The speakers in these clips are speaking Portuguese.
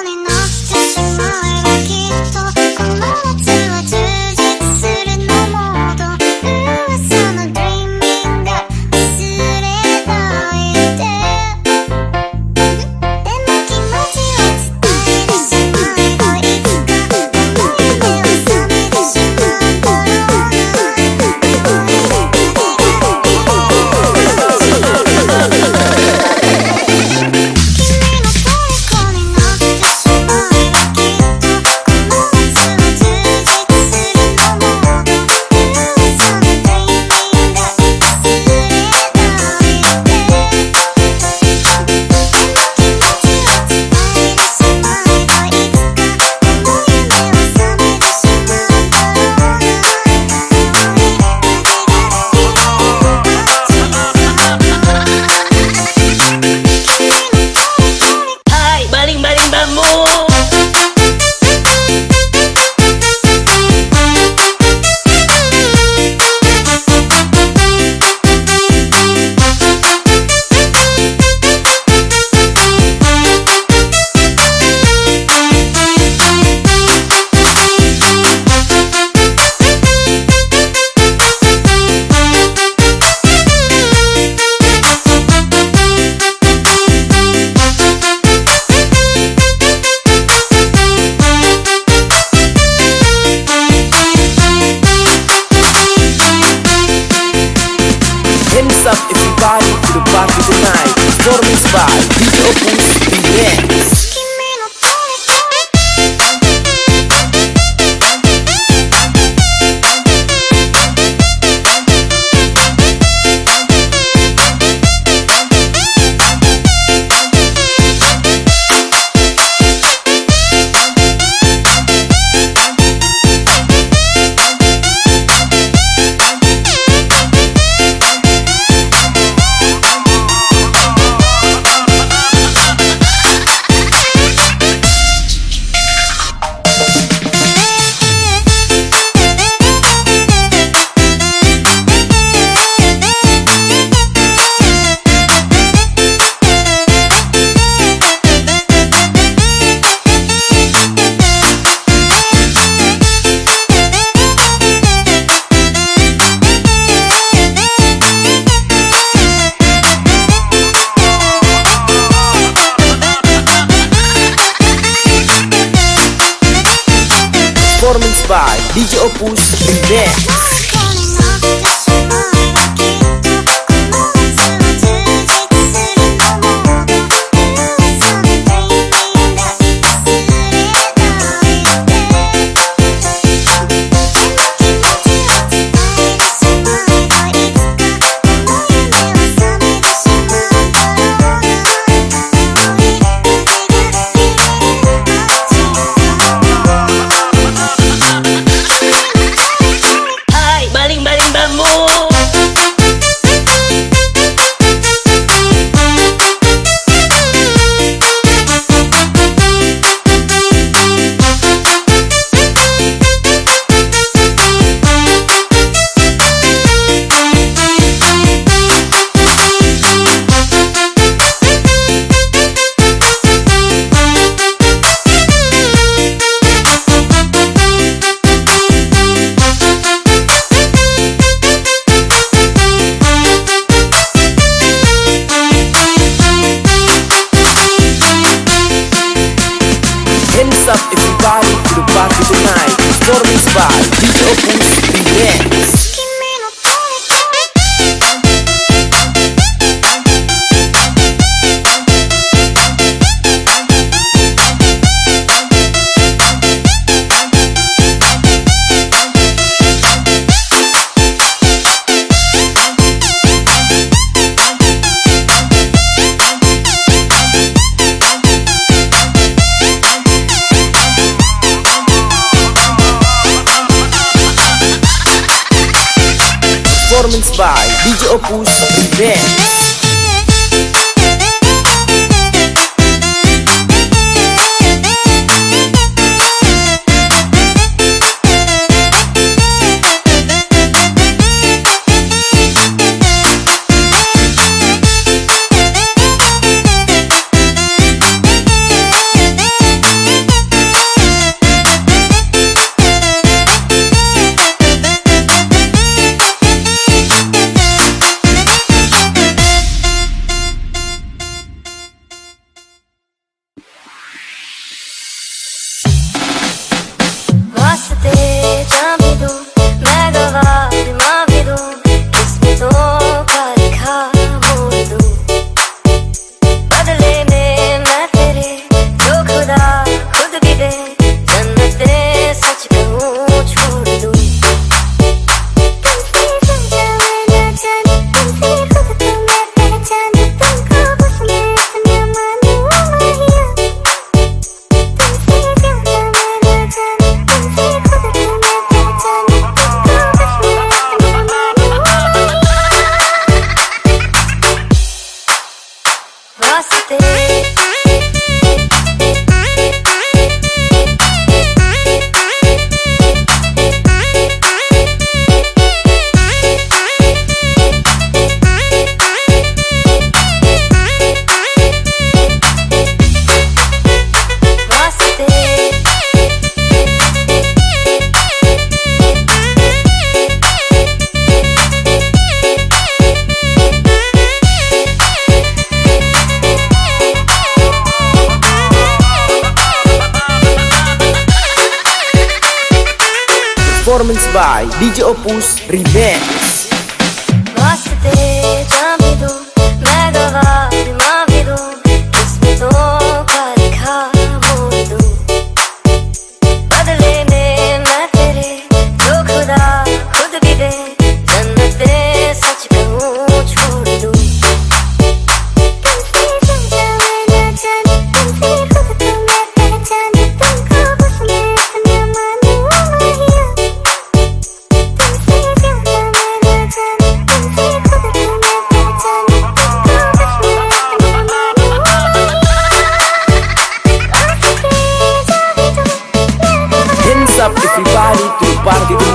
になってしまえばきっと DJ Opus Remix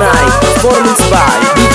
party tonight Performance by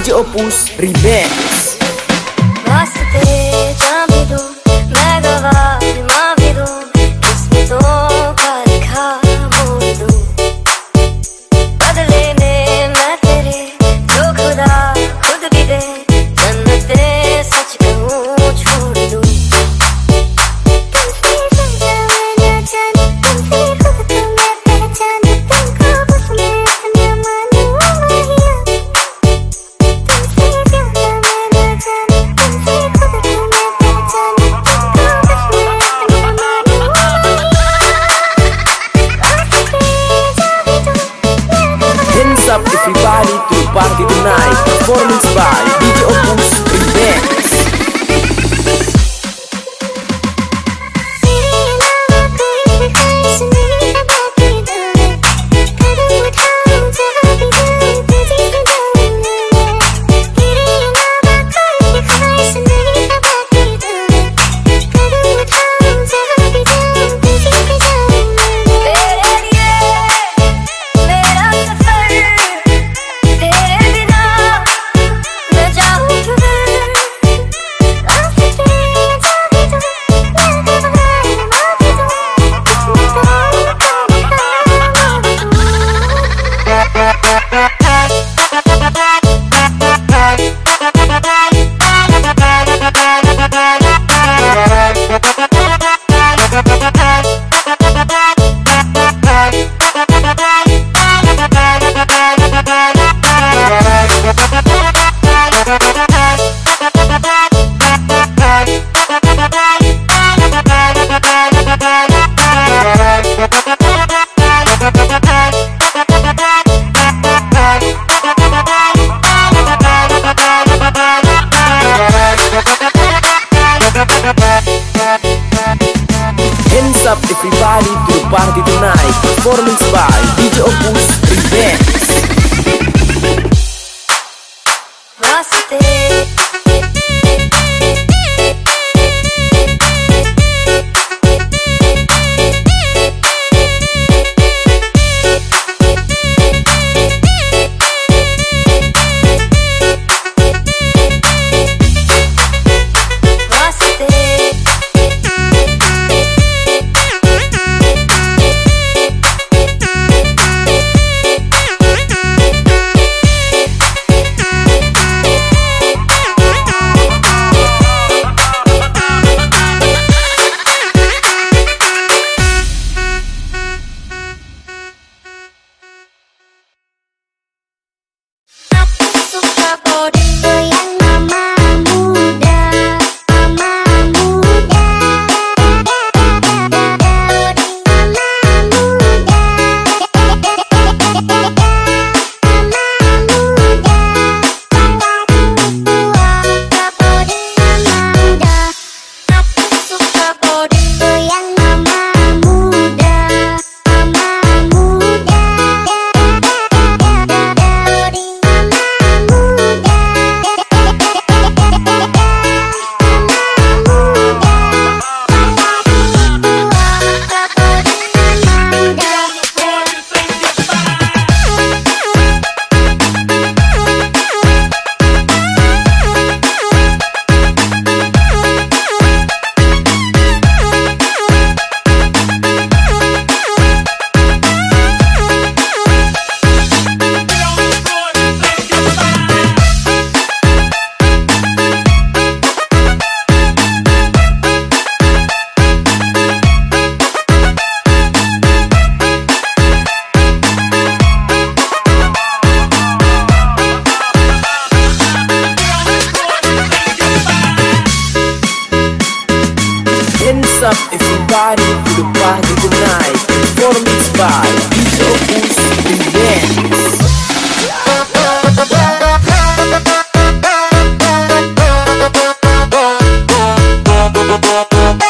DJ Opus Remix kembali to party tonight Performance by DJ Opus revenge. Você Bye.